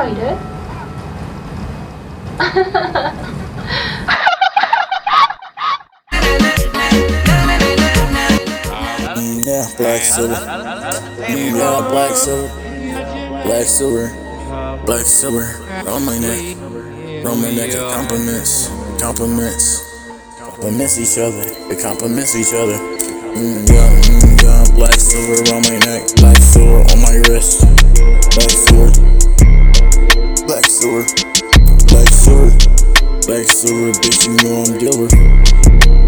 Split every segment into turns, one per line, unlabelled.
probably did.
yeah, black silver. Yeah, black silver. Black silver. Black silver. On my neck. On my neck. Compliments. Compliments. Compliments each other. They compliments each other. Mm, yeah, mm, yeah. Black silver on my neck. Black silver on my wrist. Silver, bitch, you know I'm Gilbert.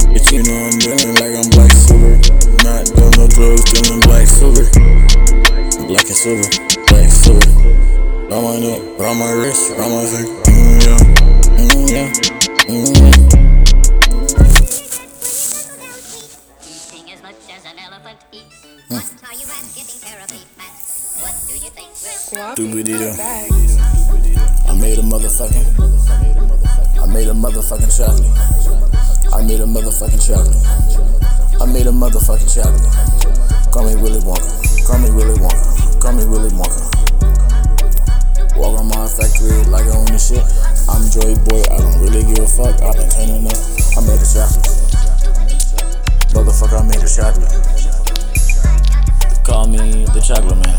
Bitch, you know I'm dealing like I'm black silver. Not doing no drugs, dealing black silver. Black and silver, black silver. On my neck, around my wrist, around my finger. Mm, yeah, mm, yeah, mm, yeah.
Eating as
much
as an elephant eats.
What are you at getting therapy at? What do
you think
will
I made a motherfucking. Made a motherfucking chocolate. I made a motherfucking chocolate. I made a motherfucking chocolate. Call me Willy Wonka. Call me Willy Wonka. Call me Willy Wonka. Walk around my factory like I own the shit. I'm Joy Boy. I don't really give a fuck. I've been turning up. I made a chocolate. Motherfucker, I made a chocolate. Call me the chocolate man.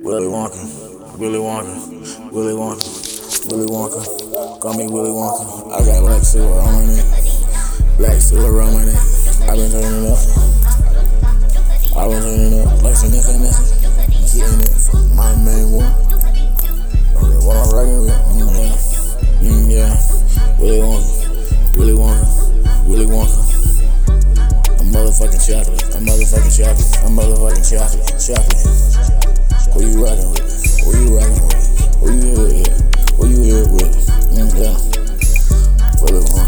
Willy Wonka. Willy Wonka, Willy Wonka, Willy Wonka. Call me Willy Wonka. I got black silver on neck, black silver on my neck. I been turning up, I been turning up like some nigga nothing. Getting it my main one. Okay, what I'm rocking with, mm, yeah, mm, yeah. Willy Wonka, Willy Wonka, Willy Wonka. I'm motherfucking chocolate, I'm motherfucking chocolate, I'm motherfucking chocolate, chocolate. Who you rocking with? Who you rocking with? Who you here with? Who you here with? Yeah. Willy Wonka.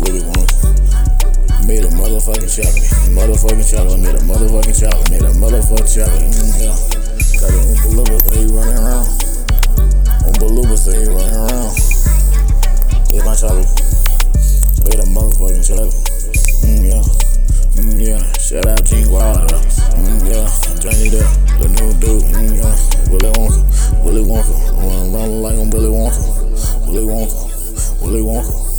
Willy want? Made a motherfucking chocolate. Motherfucking chocolate. Made a motherfucking chocolate. Made a motherfucking chocolate. Mmm. Got an Oompa Loompa, so he runnin' around. Oompa Loompa, so he runnin' around. It's my chocolate. Made a motherfucking chocolate. Mm, yeah. Mm, yeah. Shout out Gene Wilder. Mm, yeah. Johnny Willy Wonka, Willy Wonka.